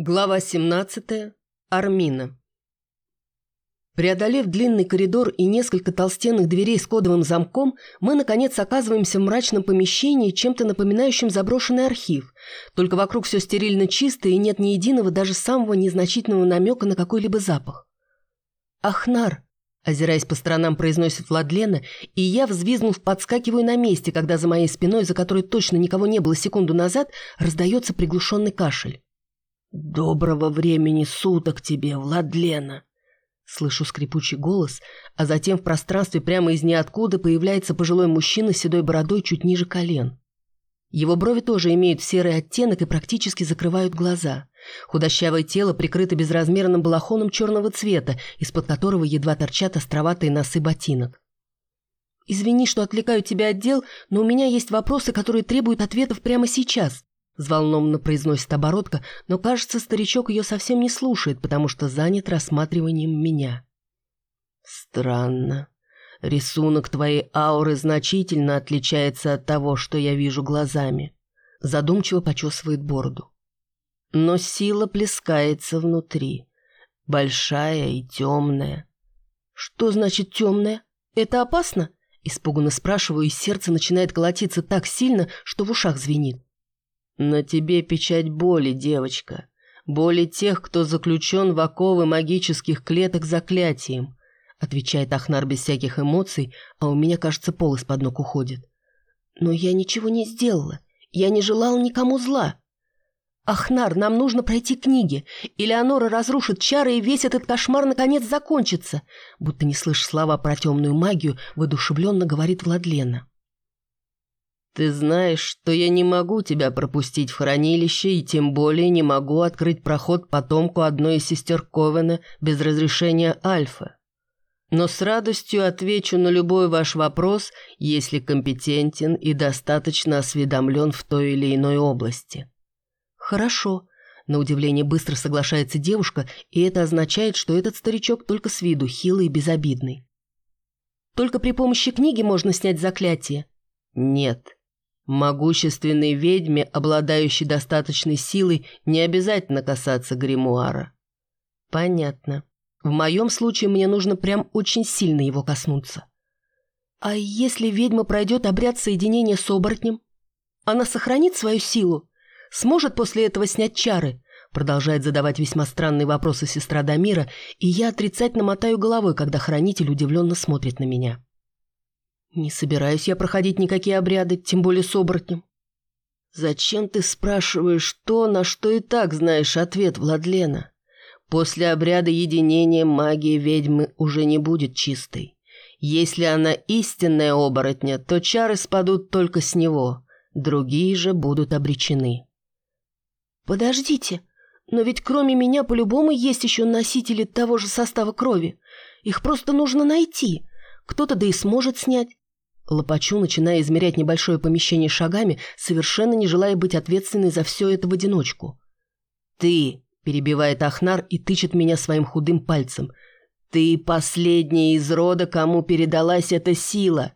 Глава 17. Армина. Преодолев длинный коридор и несколько толстенных дверей с кодовым замком, мы, наконец, оказываемся в мрачном помещении, чем-то напоминающем заброшенный архив. Только вокруг все стерильно чисто и нет ни единого, даже самого незначительного намека на какой-либо запах. «Ахнар!» – озираясь по сторонам, произносит Владлена, и я, взвизгнув, подскакиваю на месте, когда за моей спиной, за которой точно никого не было секунду назад, раздается приглушенный кашель. «Доброго времени суток тебе, Владлена!» Слышу скрипучий голос, а затем в пространстве прямо из ниоткуда появляется пожилой мужчина с седой бородой чуть ниже колен. Его брови тоже имеют серый оттенок и практически закрывают глаза. Худощавое тело прикрыто безразмерным балахоном черного цвета, из-под которого едва торчат островатые носы ботинок. «Извини, что отвлекаю тебя от дел, но у меня есть вопросы, которые требуют ответов прямо сейчас», Взволнованно произносит оборотка, но, кажется, старичок ее совсем не слушает, потому что занят рассматриванием меня. Странно. Рисунок твоей ауры значительно отличается от того, что я вижу глазами. Задумчиво почесывает бороду. Но сила плескается внутри. Большая и темная. Что значит темная? Это опасно? Испуганно спрашиваю, и сердце начинает колотиться так сильно, что в ушах звенит. «На тебе печать боли, девочка. Боли тех, кто заключен в оковы магических клеток заклятием», отвечает Ахнар без всяких эмоций, а у меня, кажется, пол из-под ног уходит. «Но я ничего не сделала. Я не желал никому зла». «Ахнар, нам нужно пройти книги. Элеонора разрушит чары, и весь этот кошмар наконец закончится», будто не слышь слова про темную магию, воодушевленно говорит Владлена. «Ты знаешь, что я не могу тебя пропустить в хранилище и тем более не могу открыть проход потомку одной из сестер Ковена без разрешения Альфа. Но с радостью отвечу на любой ваш вопрос, если компетентен и достаточно осведомлен в той или иной области». «Хорошо», — на удивление быстро соглашается девушка, и это означает, что этот старичок только с виду хилый и безобидный. «Только при помощи книги можно снять заклятие?» «Нет». Могущественной ведьме, обладающей достаточной силой, не обязательно касаться гримуара. Понятно. В моем случае мне нужно прям очень сильно его коснуться. А если ведьма пройдет обряд соединения с оборотнем? Она сохранит свою силу? Сможет после этого снять чары? Продолжает задавать весьма странные вопросы сестра Дамира, и я отрицательно мотаю головой, когда хранитель удивленно смотрит на меня. Не собираюсь я проходить никакие обряды, тем более с оборотнем. Зачем ты спрашиваешь то, на что и так знаешь ответ, Владлена? После обряда единения магия ведьмы уже не будет чистой. Если она истинная оборотня, то чары спадут только с него, другие же будут обречены. Подождите, но ведь кроме меня по-любому есть еще носители того же состава крови. Их просто нужно найти. Кто-то да и сможет снять. Лопачу, начиная измерять небольшое помещение шагами, совершенно не желая быть ответственной за все это в одиночку. «Ты!» – перебивает Ахнар и тычет меня своим худым пальцем. «Ты последняя из рода, кому передалась эта сила!»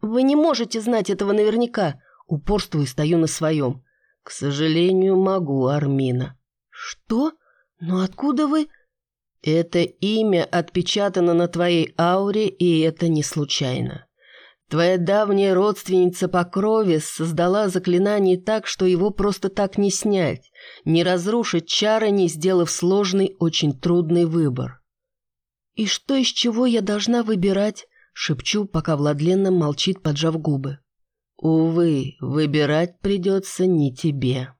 «Вы не можете знать этого наверняка!» Упорствую и стою на своем. «К сожалению, могу, Армина». «Что? Но откуда вы...» «Это имя отпечатано на твоей ауре, и это не случайно». Твоя давняя родственница по крови создала заклинание так, что его просто так не снять, не разрушить чары, не сделав сложный, очень трудный выбор. «И что из чего я должна выбирать?» — шепчу, пока Владлена молчит, поджав губы. «Увы, выбирать придется не тебе».